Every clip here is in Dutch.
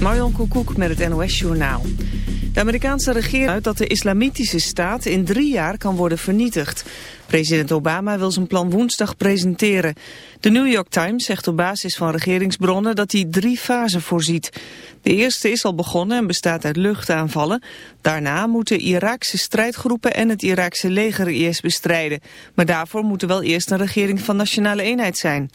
Marjon Koekoek met het NOS-journaal. De Amerikaanse regering uit dat de islamitische staat in drie jaar kan worden vernietigd. President Obama wil zijn plan woensdag presenteren. De New York Times zegt op basis van regeringsbronnen dat hij drie fasen voorziet. De eerste is al begonnen en bestaat uit luchtaanvallen. Daarna moeten Iraakse strijdgroepen en het Iraakse leger IS bestrijden. Maar daarvoor moet er wel eerst een regering van nationale eenheid zijn.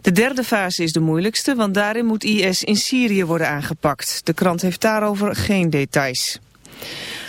De derde fase is de moeilijkste, want daarin moet IS in Syrië worden aangepakt. De krant heeft daarover geen details.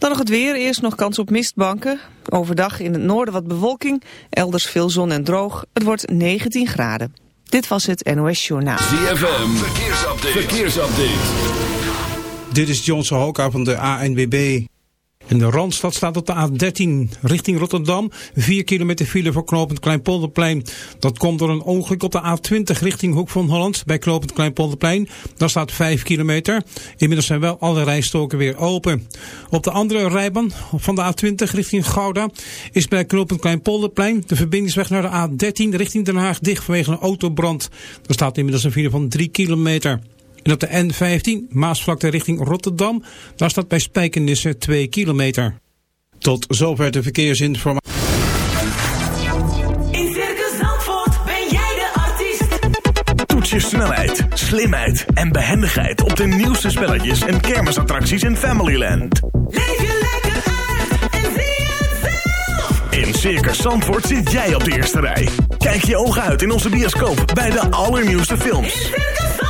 Dan nog het weer. Eerst nog kans op mistbanken. Overdag in het noorden wat bewolking. Elders veel zon en droog. Het wordt 19 graden. Dit was het NOS Journaal. ZFM. Verkeersupdate. Verkeersupdate. Dit is Johnson Hoka van de ANWB. In de Randstad staat op de A13 richting Rotterdam. 4 kilometer file voor Knopend Kleinpolderplein. Dat komt door een ongeluk op de A20 richting Hoek van Holland bij Knopend Kleinpolderplein. Daar staat 5 kilometer. Inmiddels zijn wel alle rijstoken weer open. Op de andere rijbaan van de A20 richting Gouda is bij Knopend Kleinpolderplein de verbindingsweg naar de A13 richting Den Haag dicht vanwege een autobrand. Daar staat inmiddels een file van 3 kilometer. En op de N15 Maasvlakte richting Rotterdam, daar staat bij Spijkenisse 2 kilometer. Tot zover de verkeersinformatie. In Circus Zandvoort ben jij de artiest. Toets je snelheid, slimheid en behendigheid op de nieuwste spelletjes en kermisattracties in Familyland. Leef je lekker uit en zie het zelf. In Circus Zandvoort zit jij op de eerste rij. Kijk je ogen uit in onze bioscoop bij de allernieuwste In films. Circus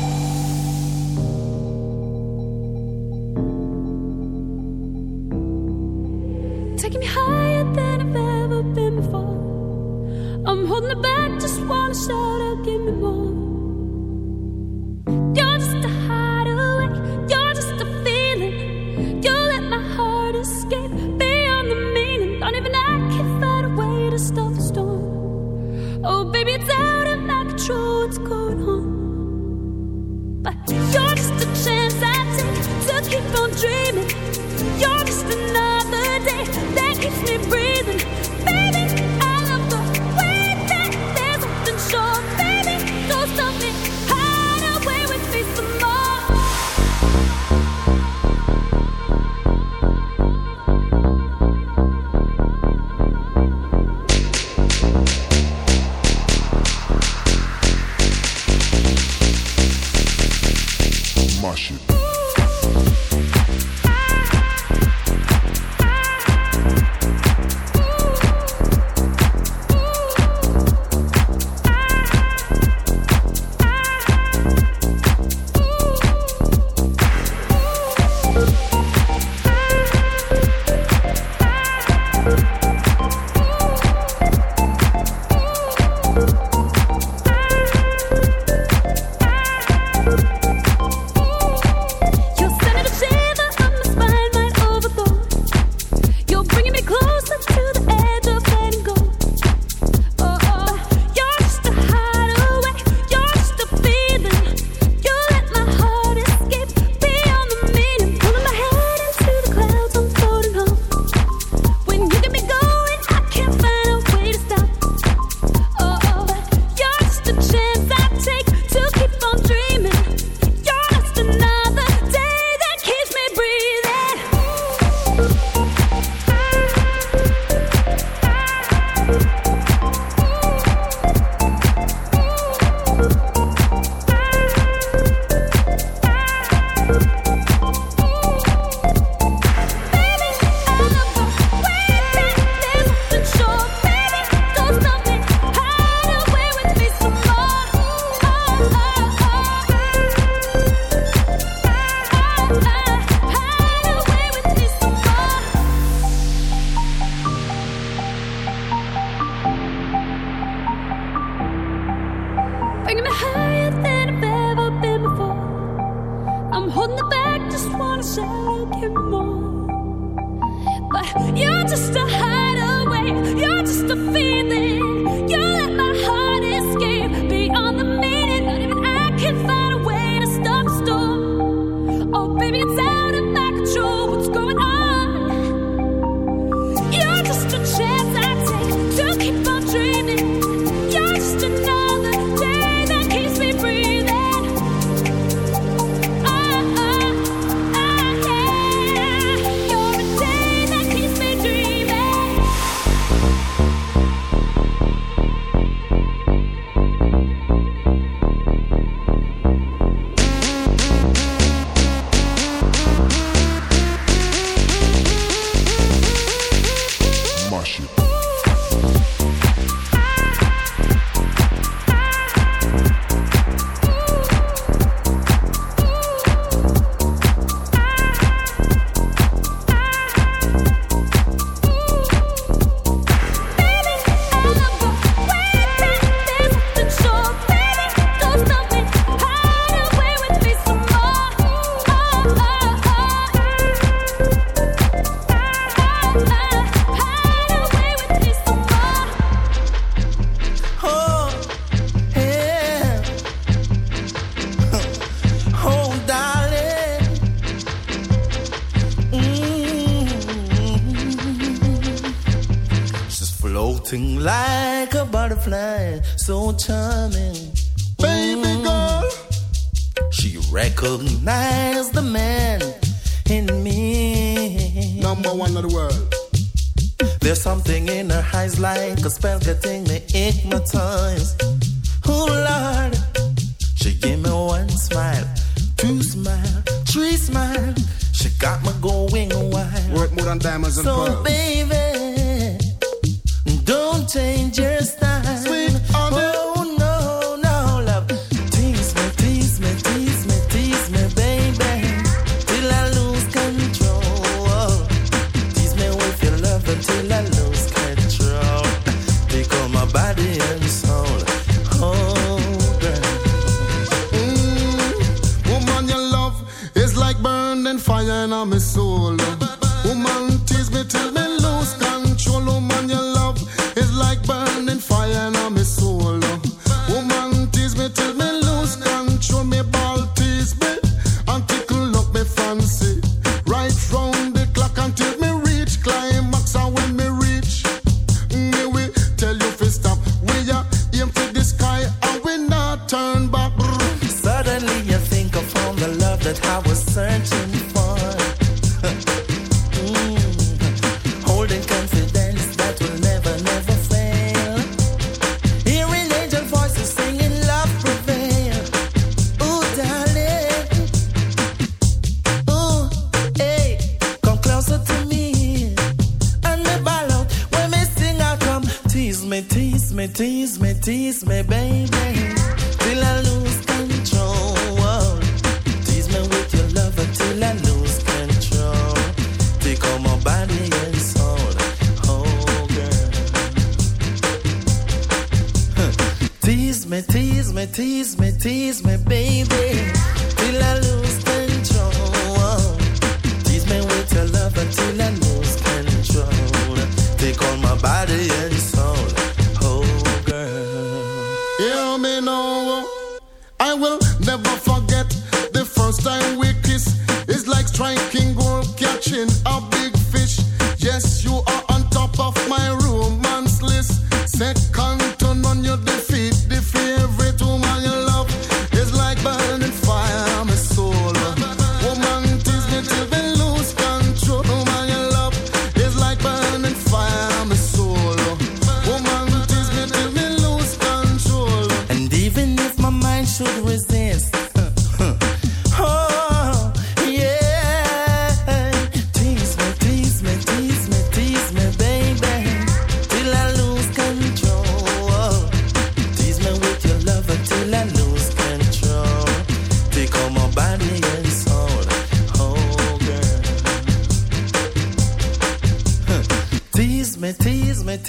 so charming.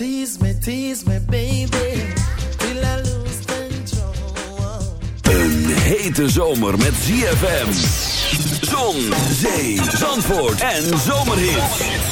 Tease me, tease me, baby. Till I lose control. Een hete zomer met ZFM. Zon, zee, zandvoort en zomerhit.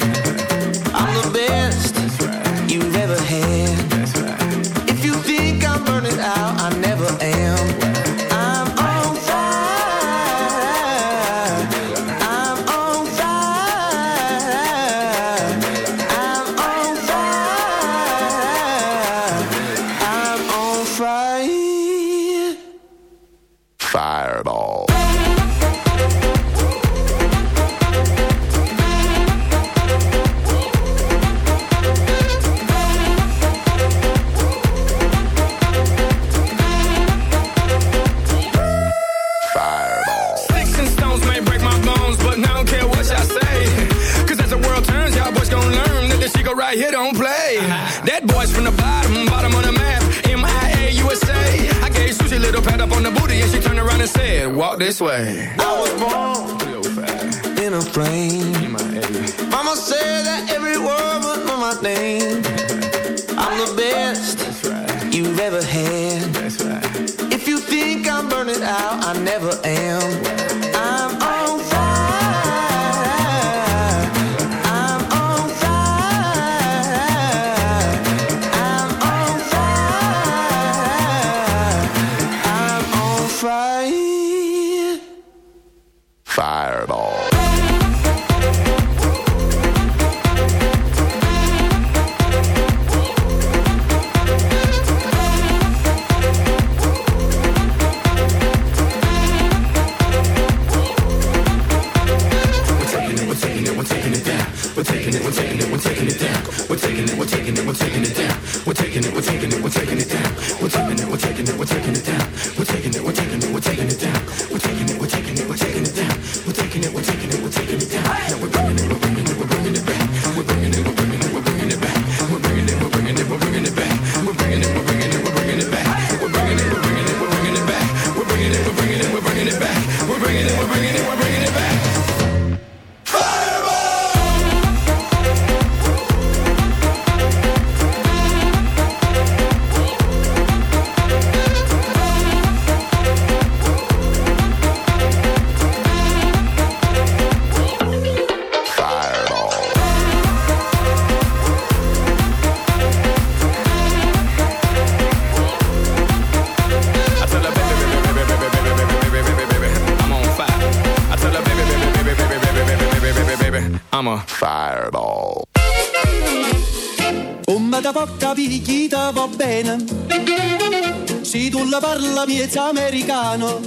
miezza americano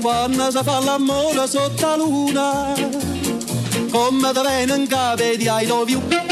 quando si fa l'amore sotto la luna come da vengono vedi ai dovi I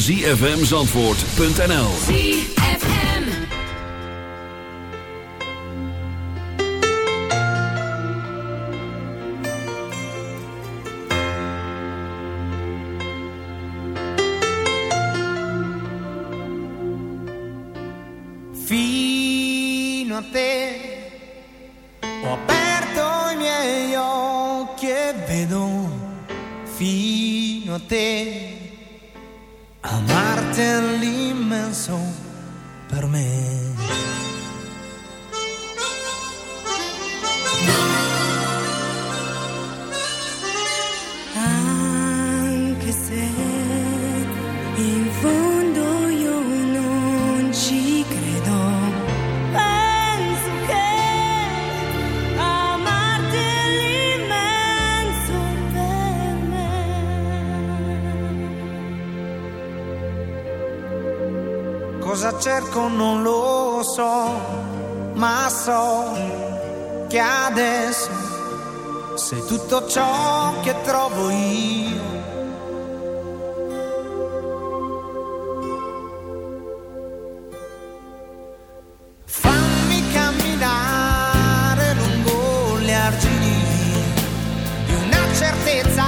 zfmzandvoort.nl tutto ciò che trovo io. Fammi camminare lungo le argini di una certezza.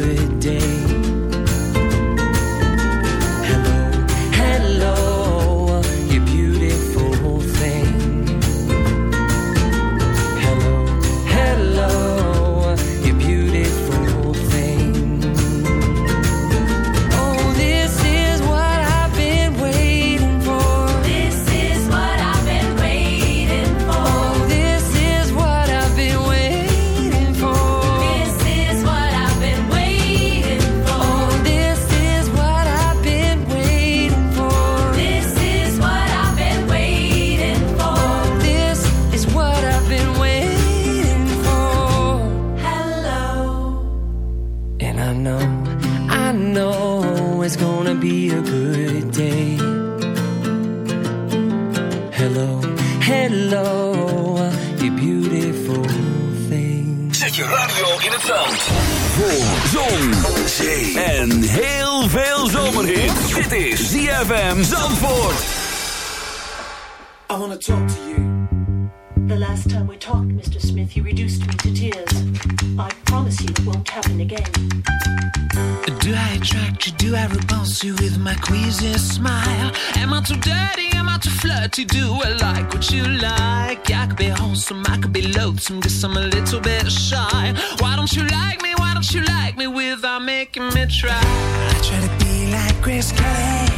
guess I'm a little bit shy. Why don't you like me? Why don't you like me without making me try? I try to be like Grace Kelly,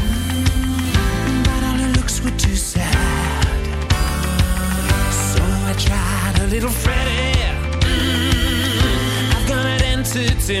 mm, but all her looks were too sad. So I tried a little Freddie. Mm, I've got an entity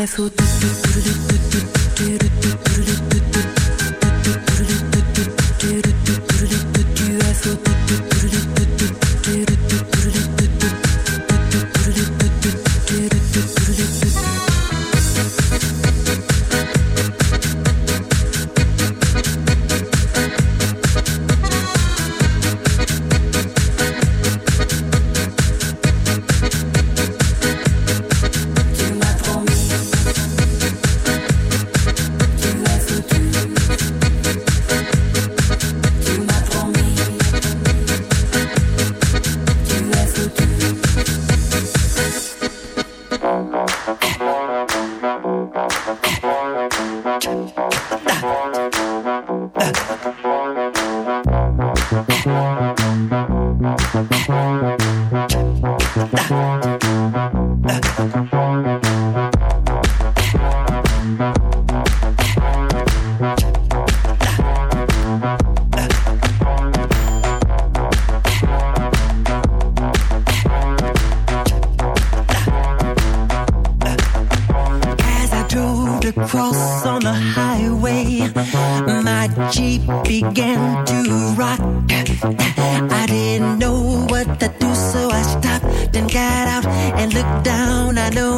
Breath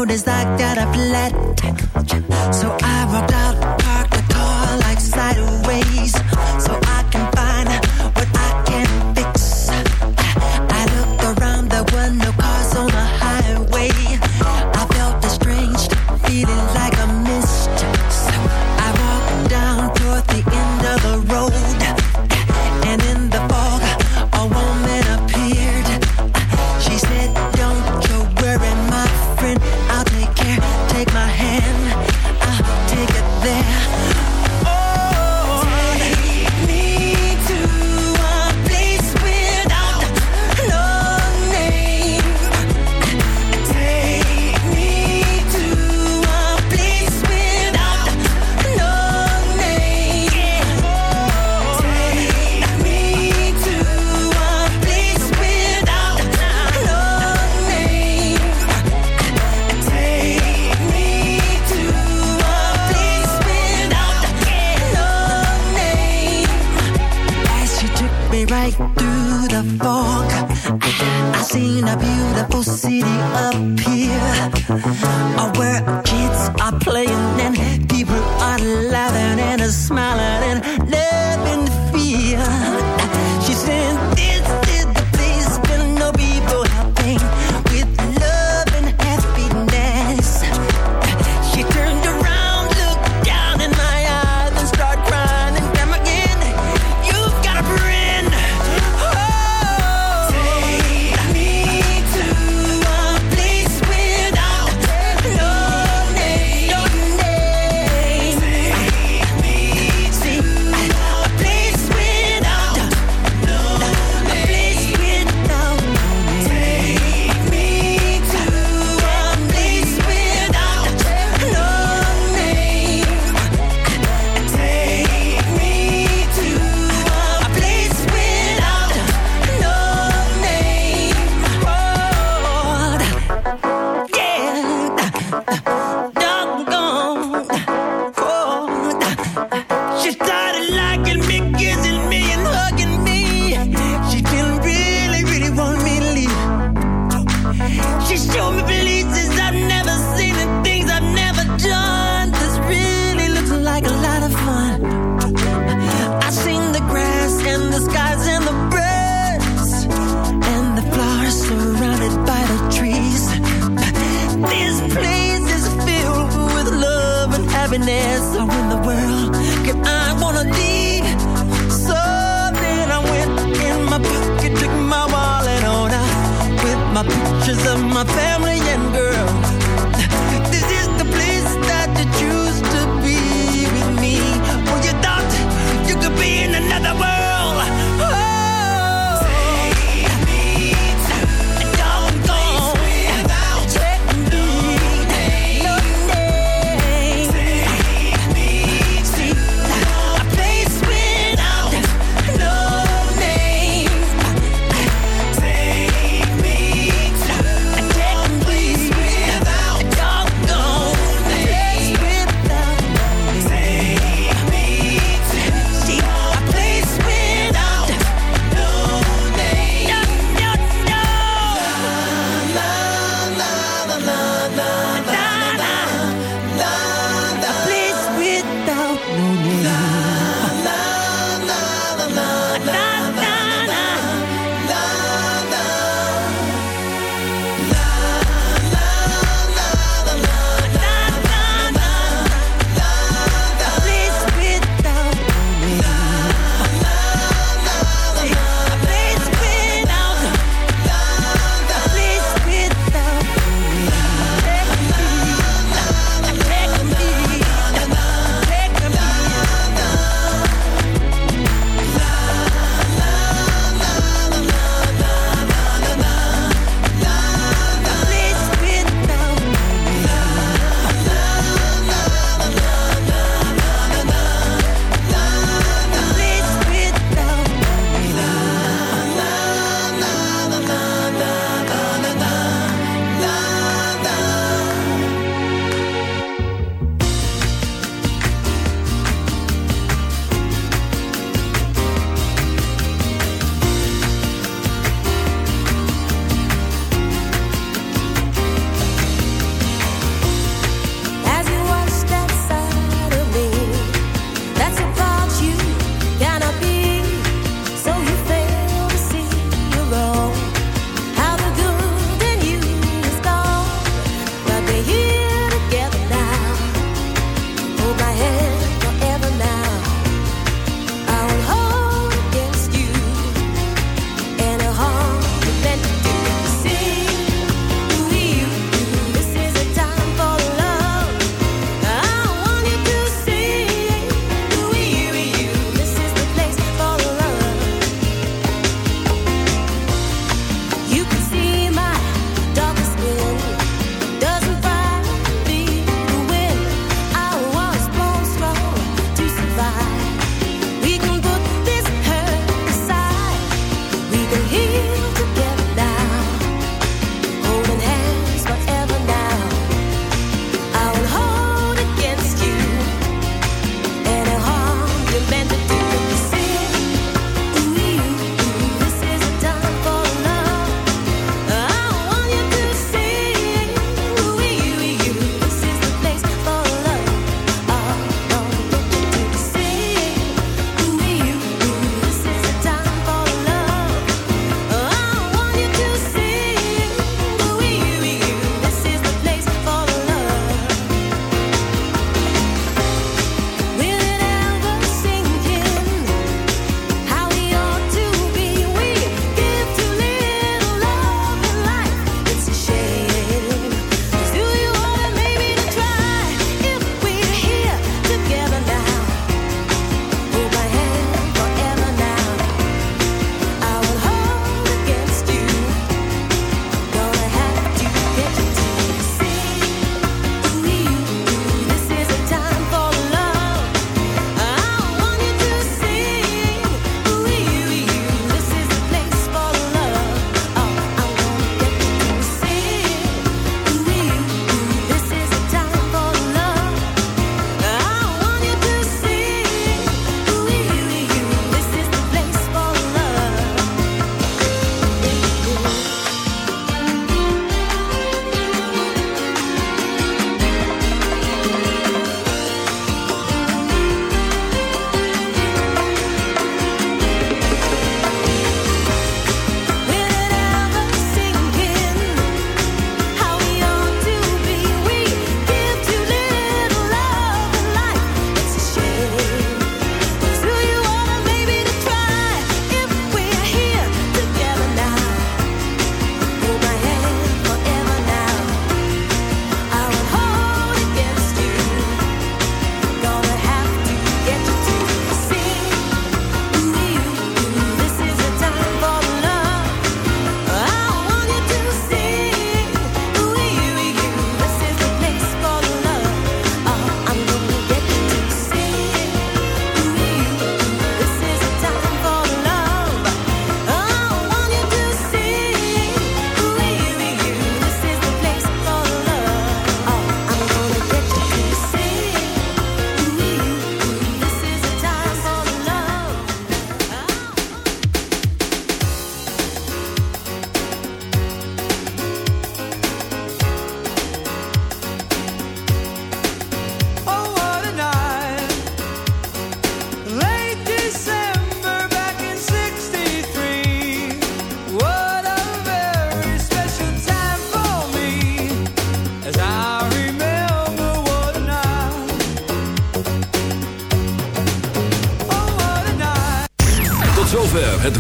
road is like that a flat. So I rub